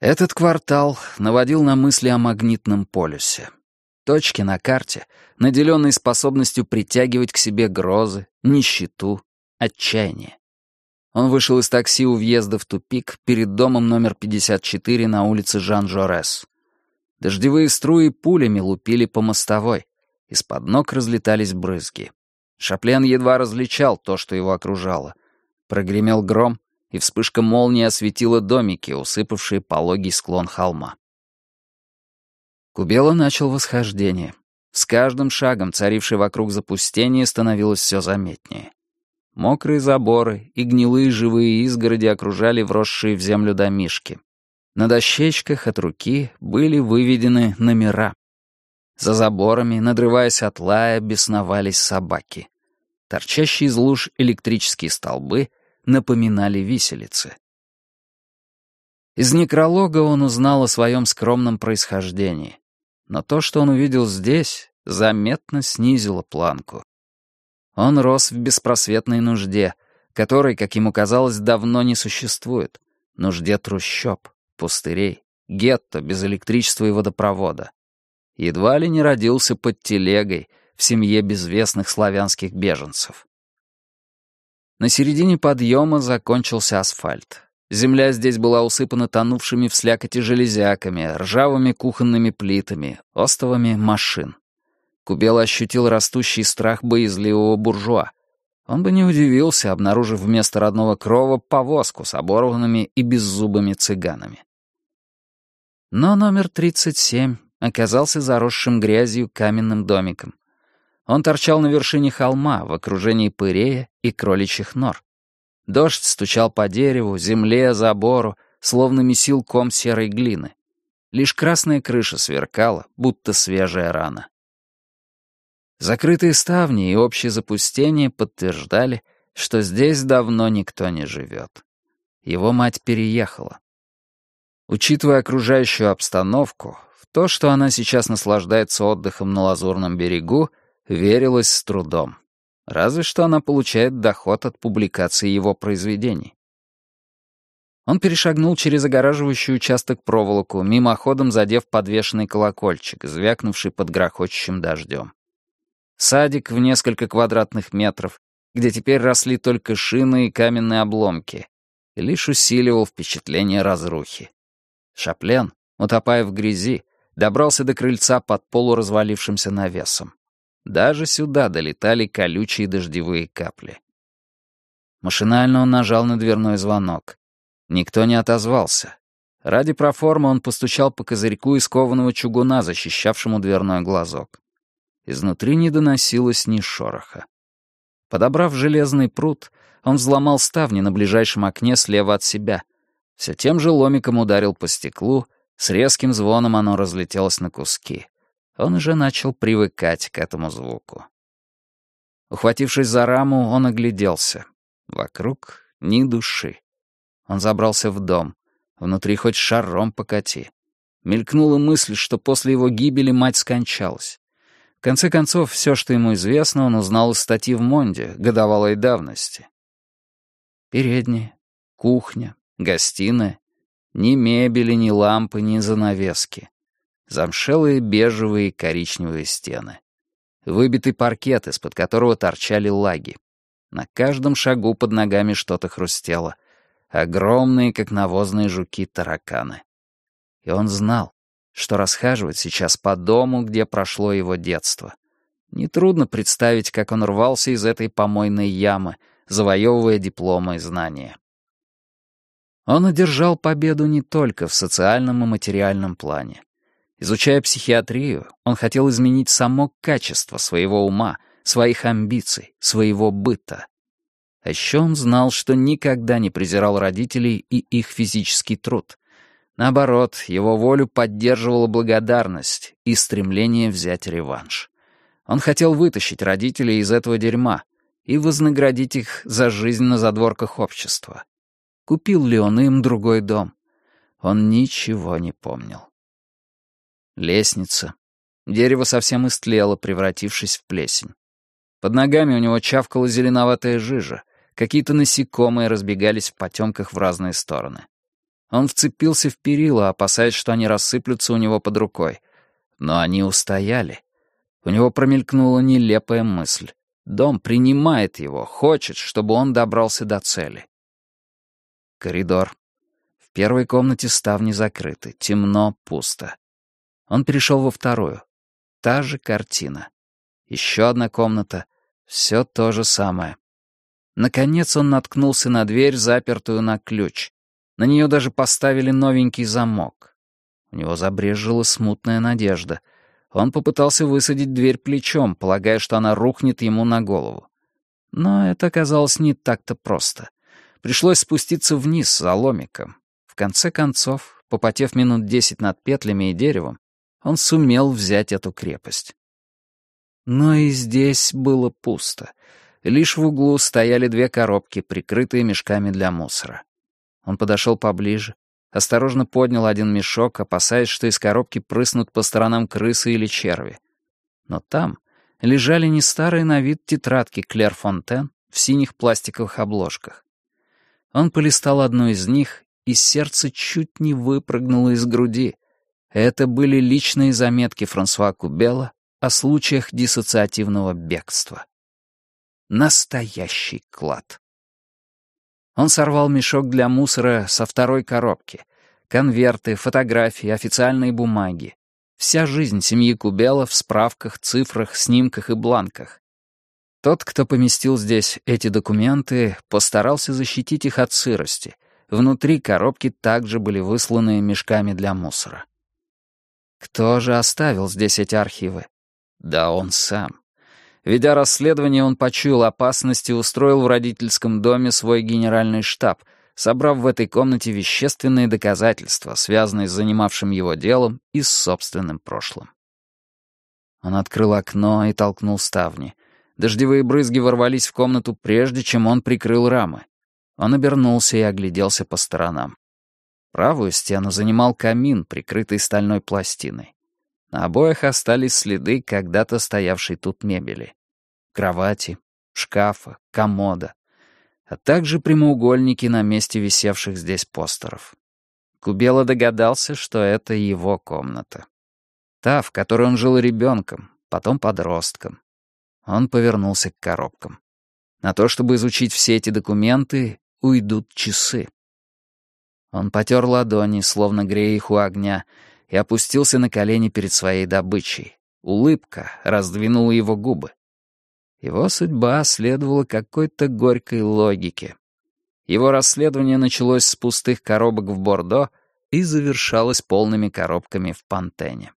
Этот квартал наводил на мысли о магнитном полюсе. Точки на карте, наделенные способностью притягивать к себе грозы, нищету, отчаяние. Он вышел из такси у въезда в тупик перед домом номер 54 на улице Жан-Жорес. Дождевые струи пулями лупили по мостовой. Из-под ног разлетались брызги. Шаплен едва различал то, что его окружало. Прогремел гром, и вспышка молнии осветила домики, усыпавшие пологий склон холма. Кубела начал восхождение. С каждым шагом, царивший вокруг запустение, становилось все заметнее. Мокрые заборы и гнилые живые изгороди окружали вросшие в землю домишки. На дощечках от руки были выведены номера. За заборами, надрываясь от лая, бесновались собаки. Торчащие из луж электрические столбы напоминали виселицы. Из некролога он узнал о своем скромном происхождении. Но то, что он увидел здесь, заметно снизило планку. Он рос в беспросветной нужде, которой, как ему казалось, давно не существует. Нужде трущоб, пустырей, гетто без электричества и водопровода. Едва ли не родился под телегой в семье безвестных славянских беженцев. На середине подъема закончился асфальт. Земля здесь была усыпана тонувшими в слякоти железяками, ржавыми кухонными плитами, остовами машин. Кубел ощутил растущий страх боязливого буржуа. Он бы не удивился, обнаружив вместо родного крова повозку с оборванными и беззубыми цыганами. Но номер 37 оказался заросшим грязью каменным домиком. Он торчал на вершине холма в окружении пырея и кроличьих нор. Дождь стучал по дереву, земле, забору, словно месил ком серой глины. Лишь красная крыша сверкала, будто свежая рана. Закрытые ставни и общее запустение подтверждали, что здесь давно никто не живет. Его мать переехала. Учитывая окружающую обстановку, в то, что она сейчас наслаждается отдыхом на Лазурном берегу, верилось с трудом. Разве что она получает доход от публикации его произведений. Он перешагнул через огораживающий участок проволоку, мимоходом задев подвешенный колокольчик, звякнувший под грохочущим дождем. Садик в несколько квадратных метров, где теперь росли только шины и каменные обломки, лишь усиливал впечатление разрухи. Шаплен, утопая в грязи, добрался до крыльца под полуразвалившимся навесом. Даже сюда долетали колючие дождевые капли. Машинально он нажал на дверной звонок. Никто не отозвался. Ради проформы он постучал по козырьку из кованого чугуна, защищавшему дверной глазок. Изнутри не доносилось ни шороха. Подобрав железный пруд, он взломал ставни на ближайшем окне слева от себя. Все тем же ломиком ударил по стеклу, с резким звоном оно разлетелось на куски. Он уже начал привыкать к этому звуку. Ухватившись за раму, он огляделся. Вокруг ни души. Он забрался в дом. Внутри хоть шаром покати. Мелькнула мысль, что после его гибели мать скончалась. В конце концов, все, что ему известно, он узнал из статьи в Монде, годовалой давности. Передняя, кухня, гостиная. Ни мебели, ни лампы, ни занавески замшелые бежевые коричневые стены. Выбитый паркет, из-под которого торчали лаги. На каждом шагу под ногами что-то хрустело. Огромные, как навозные жуки, тараканы. И он знал, что расхаживает сейчас по дому, где прошло его детство. Нетрудно представить, как он рвался из этой помойной ямы, завоевывая дипломы и знания. Он одержал победу не только в социальном и материальном плане. Изучая психиатрию, он хотел изменить само качество своего ума, своих амбиций, своего быта. А еще он знал, что никогда не презирал родителей и их физический труд. Наоборот, его волю поддерживала благодарность и стремление взять реванш. Он хотел вытащить родителей из этого дерьма и вознаградить их за жизнь на задворках общества. Купил ли он им другой дом? Он ничего не помнил. Лестница. Дерево совсем истлело, превратившись в плесень. Под ногами у него чавкала зеленоватая жижа. Какие-то насекомые разбегались в потемках в разные стороны. Он вцепился в перила, опасаясь, что они рассыплются у него под рукой. Но они устояли. У него промелькнула нелепая мысль. Дом принимает его, хочет, чтобы он добрался до цели. Коридор. В первой комнате ставни закрыты, темно, пусто. Он перешел во вторую. Та же картина. Еще одна комната. Все то же самое. Наконец он наткнулся на дверь, запертую на ключ. На нее даже поставили новенький замок. У него забрежила смутная надежда. Он попытался высадить дверь плечом, полагая, что она рухнет ему на голову. Но это оказалось не так-то просто. Пришлось спуститься вниз за ломиком. В конце концов, попотев минут десять над петлями и деревом, он сумел взять эту крепость. Но и здесь было пусто. Лишь в углу стояли две коробки, прикрытые мешками для мусора. Он подошел поближе, осторожно поднял один мешок, опасаясь, что из коробки прыснут по сторонам крысы или черви. Но там лежали не старые на вид тетрадки Клер Фонтен в синих пластиковых обложках. Он полистал одну из них, и сердце чуть не выпрыгнуло из груди. Это были личные заметки Франсуа Кубела о случаях диссоциативного бегства. Настоящий клад. Он сорвал мешок для мусора со второй коробки. Конверты, фотографии, официальные бумаги. Вся жизнь семьи Кубела в справках, цифрах, снимках и бланках. Тот, кто поместил здесь эти документы, постарался защитить их от сырости. Внутри коробки также были высланы мешками для мусора. Кто же оставил здесь эти архивы? Да он сам. Ведя расследование, он почуял опасность и устроил в родительском доме свой генеральный штаб, собрав в этой комнате вещественные доказательства, связанные с занимавшим его делом и с собственным прошлым. Он открыл окно и толкнул ставни. Дождевые брызги ворвались в комнату, прежде чем он прикрыл рамы. Он обернулся и огляделся по сторонам. Правую стену занимал камин, прикрытый стальной пластиной. На обоях остались следы когда-то стоявшей тут мебели. Кровати, шкафа, комода, а также прямоугольники на месте висевших здесь постеров. Кубела догадался, что это его комната. Та, в которой он жил ребенком, потом подростком. Он повернулся к коробкам. На то, чтобы изучить все эти документы, уйдут часы. Он потер ладони, словно грея их у огня, и опустился на колени перед своей добычей. Улыбка раздвинула его губы. Его судьба следовала какой-то горькой логике. Его расследование началось с пустых коробок в Бордо и завершалось полными коробками в Пантене.